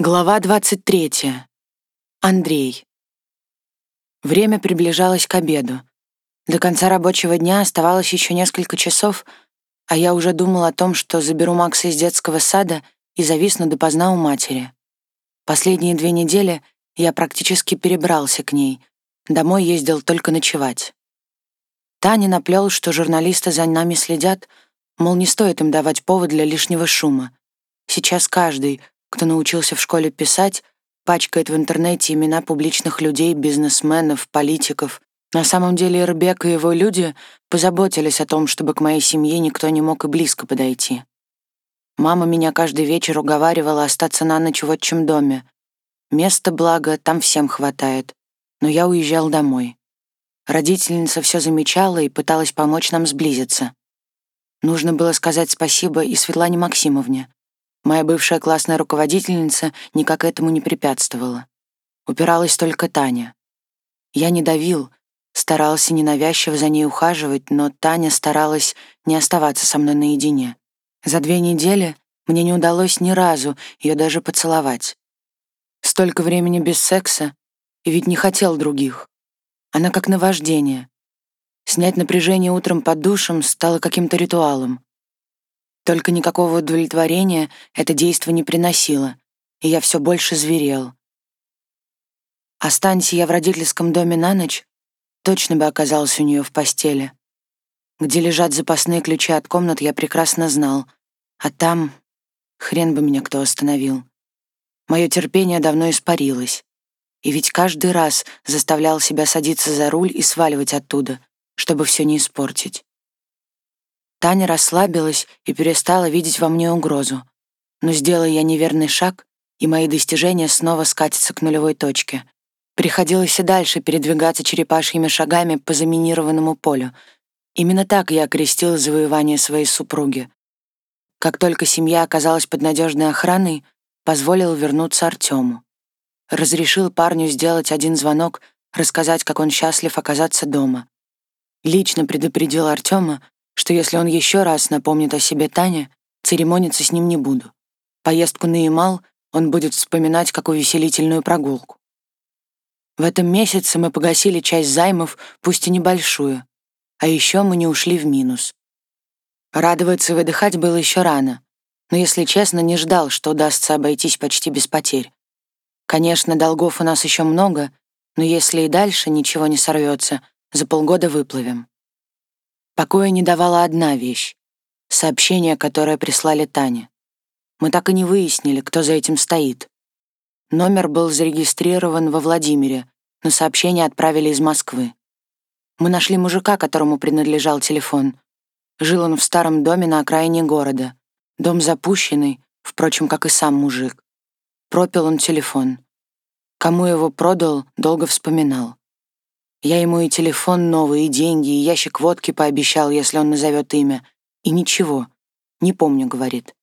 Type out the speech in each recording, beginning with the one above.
Глава 23. Андрей. Время приближалось к обеду. До конца рабочего дня оставалось еще несколько часов, а я уже думал о том, что заберу Макса из детского сада и зависну допоздна у матери. Последние две недели я практически перебрался к ней. Домой ездил только ночевать. Таня наплел, что журналисты за нами следят, мол, не стоит им давать повод для лишнего шума. Сейчас каждый, кто научился в школе писать, пачкает в интернете имена публичных людей, бизнесменов, политиков. На самом деле Ирбек и его люди позаботились о том, чтобы к моей семье никто не мог и близко подойти. Мама меня каждый вечер уговаривала остаться на ночь в отчим доме. Место, благо, там всем хватает. Но я уезжал домой. Родительница все замечала и пыталась помочь нам сблизиться. Нужно было сказать спасибо и Светлане Максимовне. Моя бывшая классная руководительница никак этому не препятствовала. Упиралась только Таня. Я не давил, старался ненавязчиво за ней ухаживать, но Таня старалась не оставаться со мной наедине. За две недели мне не удалось ни разу ее даже поцеловать. Столько времени без секса, и ведь не хотел других. Она как наваждение. Снять напряжение утром под душем стало каким-то ритуалом. Только никакого удовлетворения это действо не приносило, и я все больше зверел. Останься я в родительском доме на ночь, точно бы оказался у нее в постели. Где лежат запасные ключи от комнат, я прекрасно знал, а там хрен бы меня кто остановил. Мое терпение давно испарилось. И ведь каждый раз заставлял себя садиться за руль и сваливать оттуда, чтобы все не испортить. Таня расслабилась и перестала видеть во мне угрозу. Но сделая я неверный шаг, и мои достижения снова скатятся к нулевой точке. Приходилось и дальше передвигаться черепашьими шагами по заминированному полю. Именно так я окрестил завоевание своей супруги. Как только семья оказалась под надежной охраной, позволил вернуться Артему. Разрешил парню сделать один звонок, рассказать, как он счастлив оказаться дома. Лично предупредил Артема, что если он еще раз напомнит о себе Тане, церемониться с ним не буду. Поездку на Ямал он будет вспоминать как увеселительную прогулку. В этом месяце мы погасили часть займов, пусть и небольшую, а еще мы не ушли в минус. Радоваться и выдыхать было еще рано, но, если честно, не ждал, что удастся обойтись почти без потерь. Конечно, долгов у нас еще много, но если и дальше ничего не сорвется, за полгода выплывем. Покоя не давала одна вещь — сообщение, которое прислали Тане. Мы так и не выяснили, кто за этим стоит. Номер был зарегистрирован во Владимире, но сообщение отправили из Москвы. Мы нашли мужика, которому принадлежал телефон. Жил он в старом доме на окраине города. Дом запущенный, впрочем, как и сам мужик. Пропил он телефон. Кому его продал, долго вспоминал. Я ему и телефон новый, и деньги, и ящик водки пообещал, если он назовет имя. И ничего. Не помню, говорит.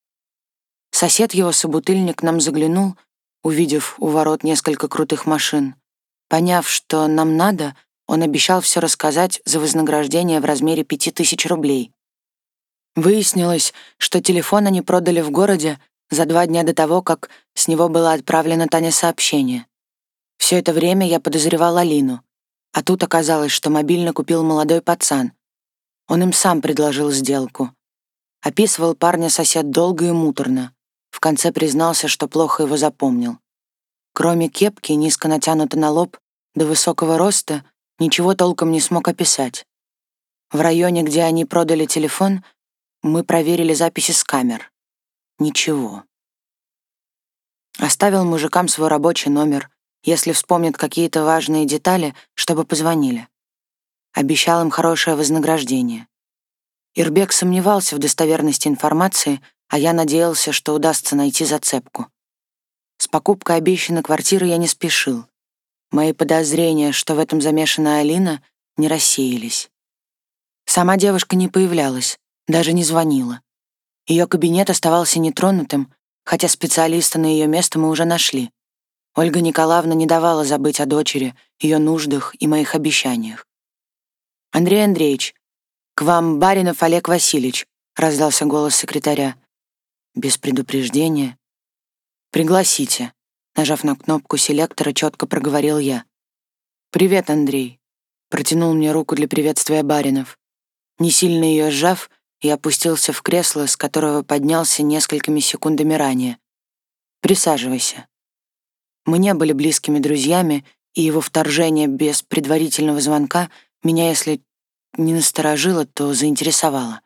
Сосед его собутыльник нам заглянул, увидев у ворот несколько крутых машин. Поняв, что нам надо, он обещал все рассказать за вознаграждение в размере пяти тысяч рублей. Выяснилось, что телефон они продали в городе за два дня до того, как с него было отправлено Тане сообщение. Все это время я подозревал Алину. А тут оказалось, что мобильно купил молодой пацан. Он им сам предложил сделку. Описывал парня сосед долго и муторно. В конце признался, что плохо его запомнил. Кроме кепки, низко натянутой на лоб, до высокого роста, ничего толком не смог описать. В районе, где они продали телефон, мы проверили записи с камер. Ничего. Оставил мужикам свой рабочий номер, если вспомнят какие-то важные детали, чтобы позвонили. Обещал им хорошее вознаграждение. Ирбек сомневался в достоверности информации, а я надеялся, что удастся найти зацепку. С покупкой обещанной квартиры я не спешил. Мои подозрения, что в этом замешана Алина, не рассеялись. Сама девушка не появлялась, даже не звонила. Ее кабинет оставался нетронутым, хотя специалиста на ее место мы уже нашли. Ольга Николаевна не давала забыть о дочери, ее нуждах и моих обещаниях. «Андрей Андреевич, к вам Баринов Олег Васильевич», — раздался голос секретаря. Без предупреждения. «Пригласите», Нажав на кнопку селектора, четко проговорил я. «Привет, Андрей», — протянул мне руку для приветствия Баринов. Не сильно ее сжав, я опустился в кресло, с которого поднялся несколькими секундами ранее. «Присаживайся». Мы не были близкими друзьями, и его вторжение без предварительного звонка меня, если не насторожило, то заинтересовало.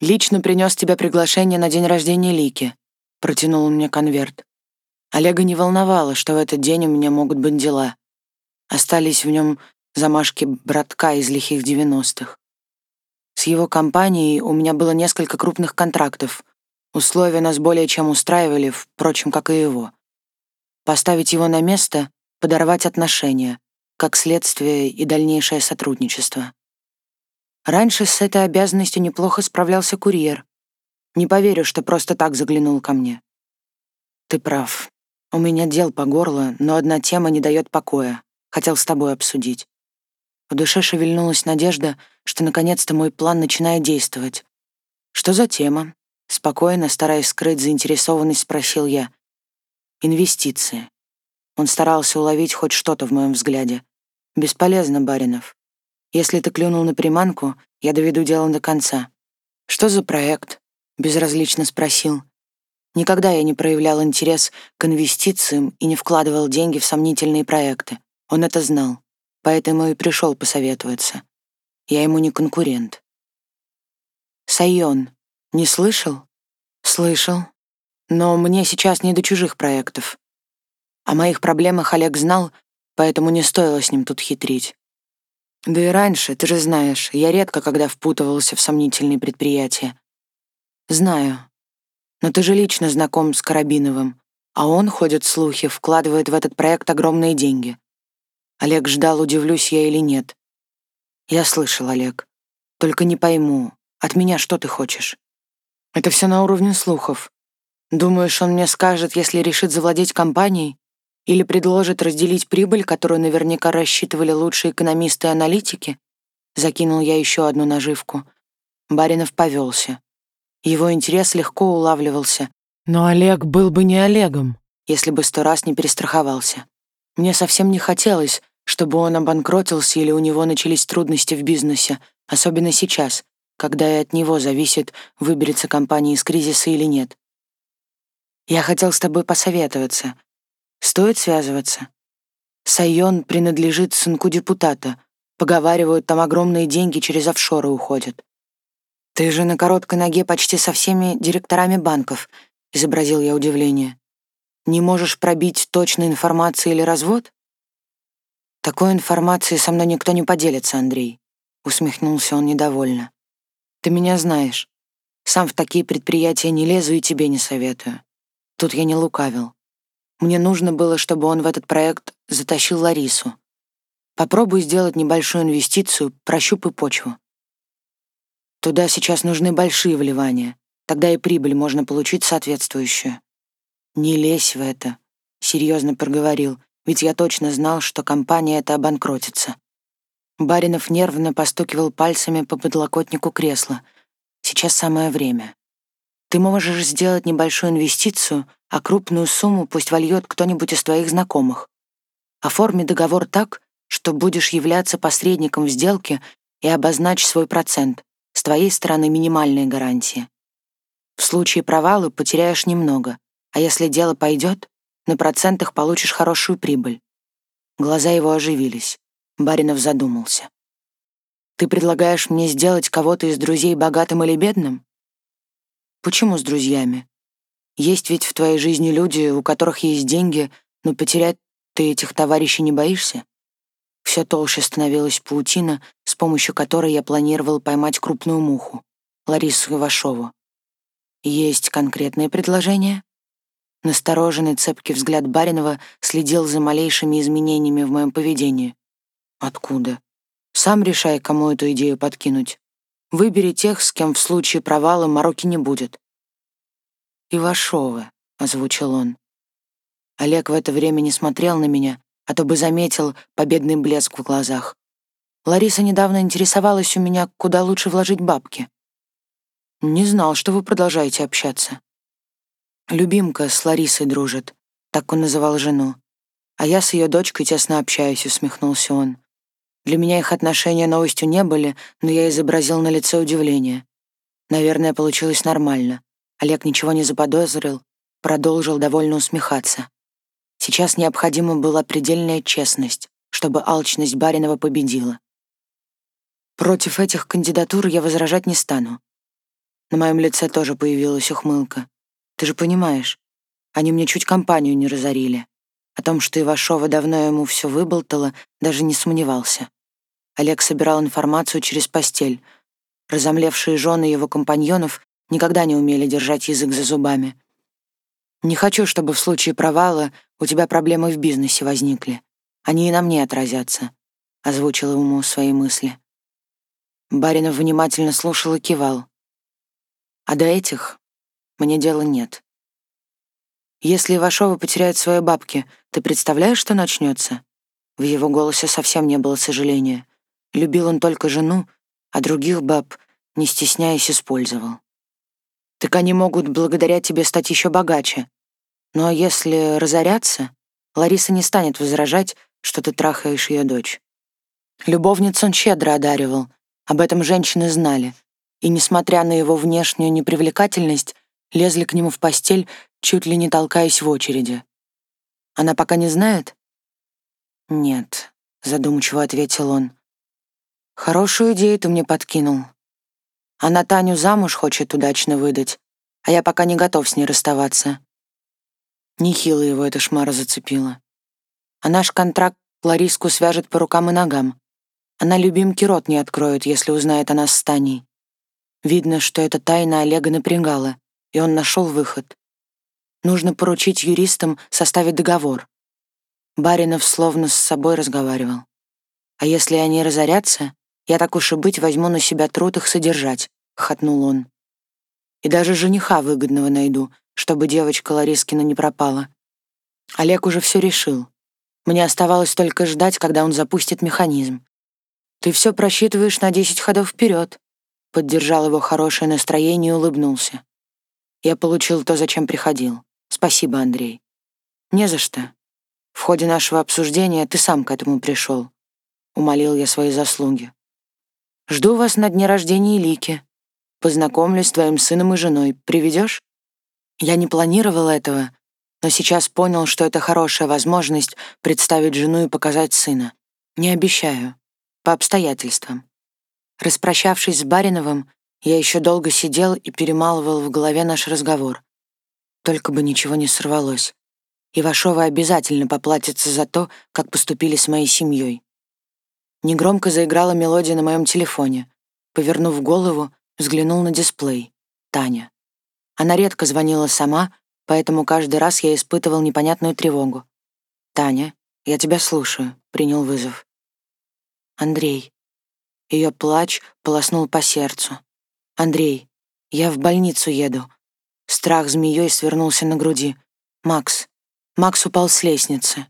«Лично принес тебе приглашение на день рождения Лики», — протянул он мне конверт. Олега не волновало, что в этот день у меня могут быть дела. Остались в нем замашки братка из лихих девяностых. С его компанией у меня было несколько крупных контрактов. Условия нас более чем устраивали, впрочем, как и его. Поставить его на место, подорвать отношения, как следствие и дальнейшее сотрудничество. Раньше с этой обязанностью неплохо справлялся курьер. Не поверю, что просто так заглянул ко мне. Ты прав. У меня дел по горло, но одна тема не дает покоя. Хотел с тобой обсудить. В душе шевельнулась надежда, что наконец-то мой план начинает действовать. «Что за тема?» Спокойно, стараясь скрыть заинтересованность, спросил я. «Инвестиции». Он старался уловить хоть что-то в моем взгляде. «Бесполезно, Баринов. Если ты клюнул на приманку, я доведу дело до конца». «Что за проект?» — безразлично спросил. Никогда я не проявлял интерес к инвестициям и не вкладывал деньги в сомнительные проекты. Он это знал, поэтому и пришел посоветоваться. Я ему не конкурент. Сайон, не слышал? Слышал. Но мне сейчас не до чужих проектов. О моих проблемах Олег знал, поэтому не стоило с ним тут хитрить. Да и раньше, ты же знаешь, я редко когда впутывался в сомнительные предприятия. Знаю. Но ты же лично знаком с Карабиновым, а он, ходят слухи, вкладывает в этот проект огромные деньги. Олег ждал, удивлюсь я или нет. Я слышал, Олег. Только не пойму, от меня что ты хочешь? Это все на уровне слухов. Думаешь, он мне скажет, если решит завладеть компанией? Или предложит разделить прибыль, которую наверняка рассчитывали лучшие экономисты и аналитики? Закинул я еще одну наживку. Баринов повелся. Его интерес легко улавливался. Но Олег был бы не Олегом, если бы сто раз не перестраховался. Мне совсем не хотелось, чтобы он обанкротился или у него начались трудности в бизнесе, особенно сейчас, когда и от него зависит, выберется компания из кризиса или нет. Я хотел с тобой посоветоваться. Стоит связываться? Сайон принадлежит сынку депутата. Поговаривают, там огромные деньги через офшоры уходят. Ты же на короткой ноге почти со всеми директорами банков, изобразил я удивление. Не можешь пробить точной информации или развод? Такой информации со мной никто не поделится, Андрей. Усмехнулся он недовольно. Ты меня знаешь. Сам в такие предприятия не лезу и тебе не советую. Тут я не лукавил. Мне нужно было, чтобы он в этот проект затащил Ларису. Попробуй сделать небольшую инвестицию, прощупай почву. Туда сейчас нужны большие вливания. Тогда и прибыль можно получить соответствующую. «Не лезь в это», — серьезно проговорил, ведь я точно знал, что компания эта обанкротится. Баринов нервно постукивал пальцами по подлокотнику кресла. Сейчас самое время. Ты можешь сделать небольшую инвестицию, а крупную сумму пусть вольет кто-нибудь из твоих знакомых. Оформи договор так, что будешь являться посредником в сделке и обозначь свой процент. С твоей стороны минимальные гарантии. В случае провала потеряешь немного, а если дело пойдет, на процентах получишь хорошую прибыль. Глаза его оживились. Баринов задумался. «Ты предлагаешь мне сделать кого-то из друзей богатым или бедным?» «Почему с друзьями? Есть ведь в твоей жизни люди, у которых есть деньги, но потерять ты этих товарищей не боишься?» Все толще становилась паутина, с помощью которой я планировал поймать крупную муху, Ларису Ивашову. «Есть конкретные предложения?» Настороженный цепкий взгляд Баринова следил за малейшими изменениями в моем поведении. «Откуда? Сам решай, кому эту идею подкинуть. Выбери тех, с кем в случае провала мороки не будет». «Ивашова», — озвучил он. Олег в это время не смотрел на меня, а то бы заметил победный блеск в глазах. Лариса недавно интересовалась у меня, куда лучше вложить бабки. «Не знал, что вы продолжаете общаться». Любимка с Ларисой дружит. Так он называл жену. «А я с ее дочкой тесно общаюсь», — усмехнулся он. Для меня их отношения новостью не были, но я изобразил на лице удивление. Наверное, получилось нормально. Олег ничего не заподозрил, продолжил довольно усмехаться. Сейчас необходима была предельная честность, чтобы алчность Баринова победила. Против этих кандидатур я возражать не стану. На моем лице тоже появилась ухмылка. Ты же понимаешь, они мне чуть компанию не разорили. О том, что Ивашова давно ему все выболтала, даже не сомневался. Олег собирал информацию через постель. Разомлевшие жены его компаньонов никогда не умели держать язык за зубами. «Не хочу, чтобы в случае провала у тебя проблемы в бизнесе возникли. Они и на мне отразятся», — озвучил ему свои мысли. Баринов внимательно слушал и кивал. «А до этих мне дела нет. Если Ивашова потеряет свои бабки, ты представляешь, что начнется?» В его голосе совсем не было сожаления. Любил он только жену, а других баб, не стесняясь, использовал. Так они могут благодаря тебе стать еще богаче. Ну а если разоряться, Лариса не станет возражать, что ты трахаешь ее дочь. Любовниц он щедро одаривал, об этом женщины знали, и, несмотря на его внешнюю непривлекательность, лезли к нему в постель, чуть ли не толкаясь в очереди. Она пока не знает? «Нет», — задумчиво ответил он. Хорошую идею ты мне подкинул. Она Таню замуж хочет удачно выдать, а я пока не готов с ней расставаться. Нехило его эта шмара зацепила. А наш контракт Лариску свяжет по рукам и ногам. Она любимки рот не откроет, если узнает о нас с Таней. Видно, что эта тайна Олега напрягала, и он нашел выход. Нужно поручить юристам составить договор. Баринов словно с собой разговаривал. А если они разорятся, я так уж и быть возьму на себя труд их содержать», — хотнул он. «И даже жениха выгодного найду, чтобы девочка Ларискина не пропала». Олег уже все решил. Мне оставалось только ждать, когда он запустит механизм. «Ты все просчитываешь на десять ходов вперед», — поддержал его хорошее настроение и улыбнулся. «Я получил то, зачем приходил. Спасибо, Андрей». «Не за что. В ходе нашего обсуждения ты сам к этому пришел», — умолил я свои заслуги. Жду вас на дне рождения Лики. Познакомлюсь с твоим сыном и женой. Приведешь? Я не планировал этого, но сейчас понял, что это хорошая возможность представить жену и показать сына. Не обещаю. По обстоятельствам. Распрощавшись с Бариновым, я еще долго сидел и перемалывал в голове наш разговор. Только бы ничего не сорвалось. Ивашова обязательно поплатится за то, как поступили с моей семьей. Негромко заиграла мелодия на моем телефоне. Повернув голову, взглянул на дисплей. Таня. Она редко звонила сама, поэтому каждый раз я испытывал непонятную тревогу. «Таня, я тебя слушаю», — принял вызов. «Андрей». Ее плач полоснул по сердцу. «Андрей, я в больницу еду». Страх змеей свернулся на груди. «Макс». Макс упал с лестницы.